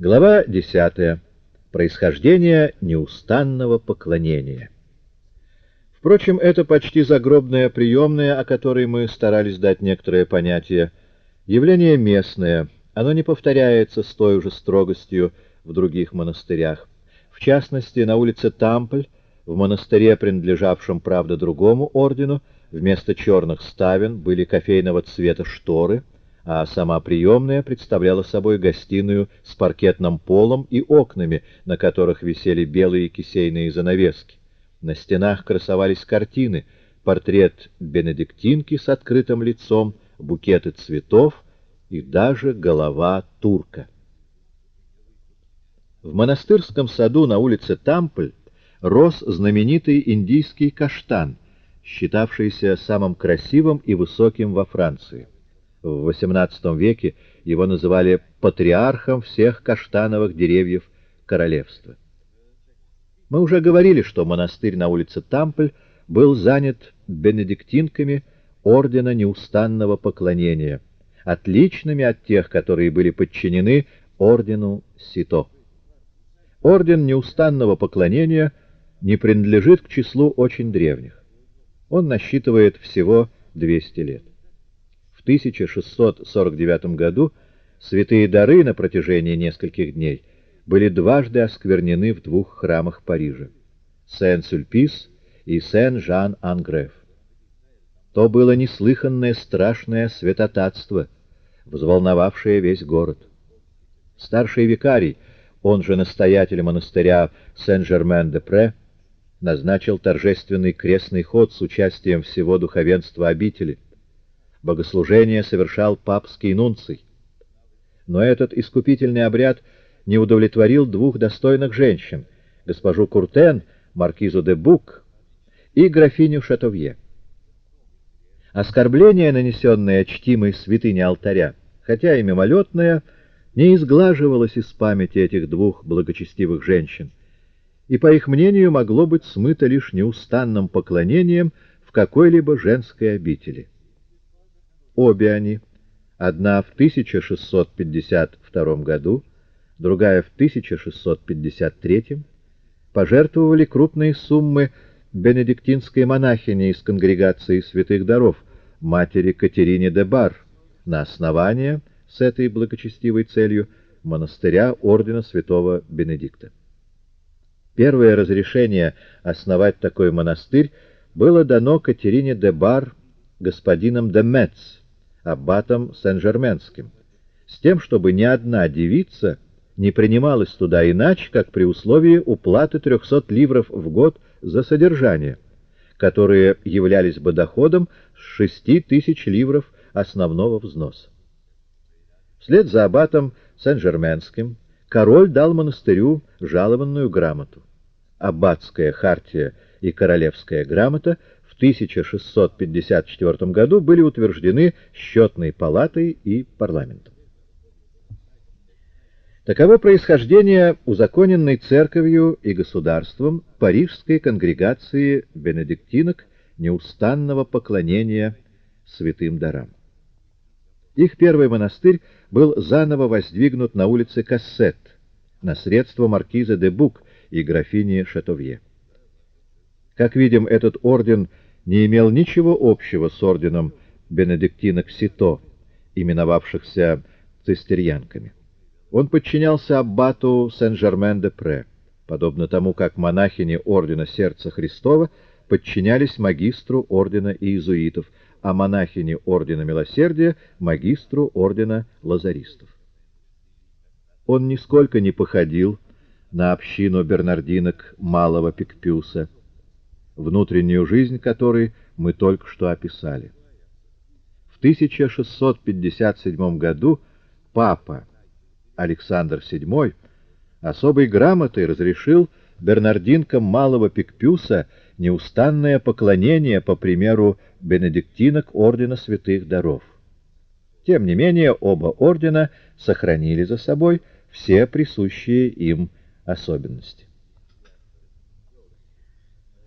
Глава 10. Происхождение неустанного поклонения. Впрочем, это почти загробная приемная, о которой мы старались дать некоторое понятие, явление местное, оно не повторяется с той же строгостью в других монастырях. В частности, на улице Тампль, в монастыре, принадлежавшем, правда, другому ордену, вместо черных ставен были кофейного цвета шторы — а сама приемная представляла собой гостиную с паркетным полом и окнами, на которых висели белые кисейные занавески. На стенах красовались картины, портрет бенедиктинки с открытым лицом, букеты цветов и даже голова турка. В монастырском саду на улице Тампль рос знаменитый индийский каштан, считавшийся самым красивым и высоким во Франции. В XVIII веке его называли патриархом всех каштановых деревьев королевства. Мы уже говорили, что монастырь на улице Тампль был занят бенедиктинками ордена неустанного поклонения, отличными от тех, которые были подчинены ордену Сито. Орден неустанного поклонения не принадлежит к числу очень древних. Он насчитывает всего 200 лет. 1649 году святые дары на протяжении нескольких дней были дважды осквернены в двух храмах Парижа — Сен-Сюльпис и Сен-Жан-Ангреф. То было неслыханное страшное святотатство, взволновавшее весь город. Старший викарий, он же настоятель монастыря Сен-Жермен-де-Пре, назначил торжественный крестный ход с участием всего духовенства обители — Богослужение совершал папский нунций. Но этот искупительный обряд не удовлетворил двух достойных женщин, госпожу Куртен, маркизу де Бук и графиню Шатовье. Оскорбление, нанесенное чтимой святыне алтаря, хотя и мимолетное, не изглаживалось из памяти этих двух благочестивых женщин, и, по их мнению, могло быть смыто лишь неустанным поклонением в какой-либо женской обители. Обе они, одна в 1652 году, другая в 1653, пожертвовали крупные суммы бенедиктинской монахини из конгрегации святых даров, матери Катерине де Бар, на основание с этой благочестивой целью монастыря ордена святого Бенедикта. Первое разрешение основать такой монастырь было дано Катерине де Бар господином де Метц, аббатом Сен-Жерменским, с тем, чтобы ни одна девица не принималась туда иначе, как при условии уплаты 300 ливров в год за содержание, которые являлись бы доходом с 6 тысяч ливров основного взноса. Вслед за аббатом Сен-Жерменским король дал монастырю жалованную грамоту. Аббатская хартия и королевская грамота 1654 году были утверждены счетной палатой и парламентом. Таково происхождение узаконенной церковью и государством парижской конгрегации бенедиктинок неустанного поклонения святым дарам. Их первый монастырь был заново воздвигнут на улице Кассет на средства маркиза де Бук и графини Шатовье. Как видим, этот орден – не имел ничего общего с орденом бенедиктинок Сито, именовавшихся цистерьянками. Он подчинялся аббату Сен-Жермен-де-Пре, подобно тому, как монахини ордена Сердца Христова подчинялись магистру ордена иезуитов, а монахини ордена Милосердия — магистру ордена лазаристов. Он нисколько не походил на общину бернардинок Малого Пикпюса — внутреннюю жизнь которой мы только что описали. В 1657 году папа Александр VII особой грамотой разрешил бернардинкам малого Пикпюса неустанное поклонение по примеру бенедиктинок Ордена Святых Даров. Тем не менее, оба ордена сохранили за собой все присущие им особенности.